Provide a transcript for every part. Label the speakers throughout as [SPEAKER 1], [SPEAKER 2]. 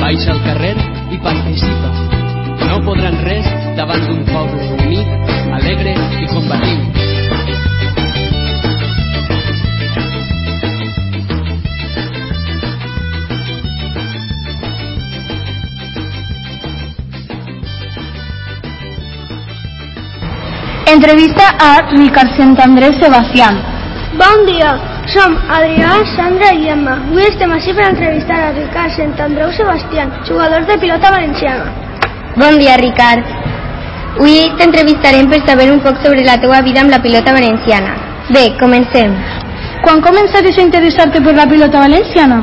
[SPEAKER 1] baixa al carrer i participa. No podran res davant d'un poble unit, alegre i combatiu.
[SPEAKER 2] Entrevista a Ricard Sant Andrés Sebastián.
[SPEAKER 3] Bon dia, som Adrià, Sandra i Emma. Avui estem així per entrevistar a Ricard Sant Andreu Sebastián, jugador de pilota valenciana.
[SPEAKER 4] Bon dia, Ricard. Avui t'entrevistarem per saber un poc sobre la teua vida amb la pilota valenciana. Bé, comencem.
[SPEAKER 2] Quan començares a interessar-te per la pilota valenciana?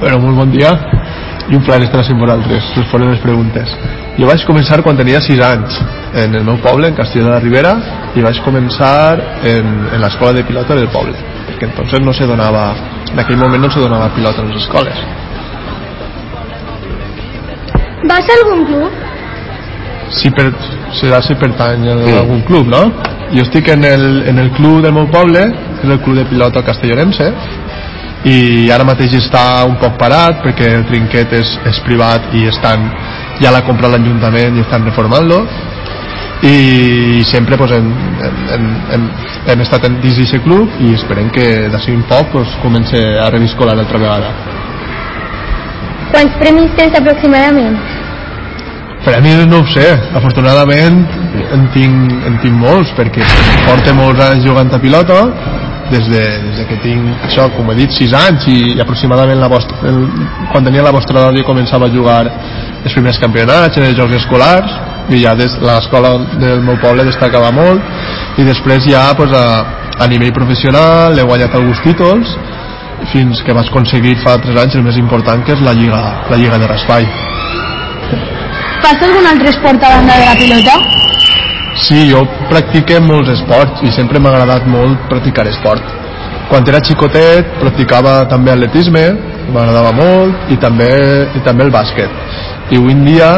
[SPEAKER 5] Bueno, molt bon dia i un plaer estar amb vosaltres, responent les preguntes. Jo vaig començar quan tenia 6 anys, en el meu poble, en Castelló de la Ribera, i vaig començar en, en l'escola de pilota del poble, perquè entonces no se donava, en aquell moment no se donava pilota a les escoles.
[SPEAKER 3] Vas a algun club?
[SPEAKER 5] Si per, serà si pertany a algun club, no? Jo estic en el, en el club del meu poble, que és el club de pilota castellonense, i ara mateix està un poc parat perquè el trinquet és, és privat i estan, ja l'ha comprat l'Ajuntament i estan reformant-lo i sempre pues, hem, hem, hem, hem estat dins d'aquest club i esperem que d'ací un poc pues, comenci a reviscolar l'altra vegada
[SPEAKER 4] Quants premis tens aproximadament?
[SPEAKER 5] Premis no ho sé, afortunadament en tinc, en tinc molts perquè porto molts anys jugant a pilota des de, des de que tinc això, com he dit, 6 anys i, i aproximadament la vostra, el, quan tenia la vostra edat jo començava a jugar els primers campionats en els jocs escolars i ja des l'escola del meu poble destacava molt i després ja pues, a, a nivell professional he guanyat alguns títols fins que vaig aconseguir fa 3 anys el més important que és la Lliga, la Lliga de Raspall
[SPEAKER 2] Fas algun altre esport a banda de la pilota?
[SPEAKER 5] Sí, jo practiqué molts esports i sempre m'ha agradat molt practicar esport. Quan era xicotet practicava també atletisme, m'agradava molt, i també, i també el bàsquet. I avui en dia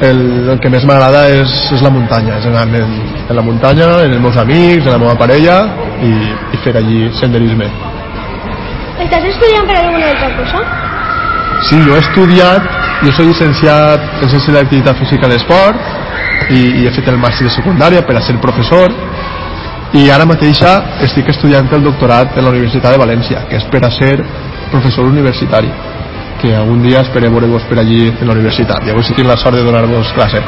[SPEAKER 5] el, el que més m'agrada és, és la muntanya, és anar en, en la muntanya, en els meus amics, en la meva parella i, i fer allí senderisme.
[SPEAKER 3] Estàs estudiant per alguna altra cosa?
[SPEAKER 5] Sí, jo he estudiat, jo soy llicenciat en Ciència de l'Activitat Física i l'Esport i, i he fet el màster de secundària per a ser professor i ara mateixa estic estudiant el doctorat en la Universitat de València que és per a ser professor universitari que algun dia esperem veure-vos per allí en la universitat i avui sí tinc la sort de donar-vos classe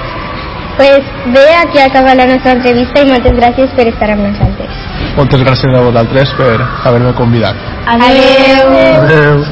[SPEAKER 4] Pues bé, aquí acaba la nostra entrevista i moltes gràcies per estar amb nosaltres.
[SPEAKER 5] moltes gràcies a vosaltres per haver-me convidat
[SPEAKER 4] Adeu.
[SPEAKER 5] Adeu.